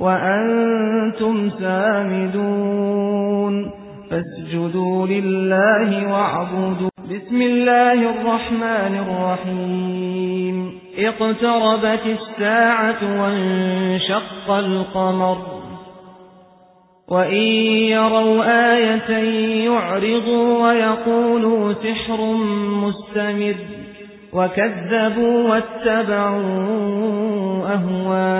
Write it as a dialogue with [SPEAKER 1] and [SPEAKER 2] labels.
[SPEAKER 1] وأنتم سامدون. فاسجدوا لله واعبدوا. بسم الله الرحمن الرحيم. اقتربت الساعة وانشق القمر. وإن يروا آية يعرضوا ويقولوا سحر مستمر. وكذبوا واتبعوا أهواءهم.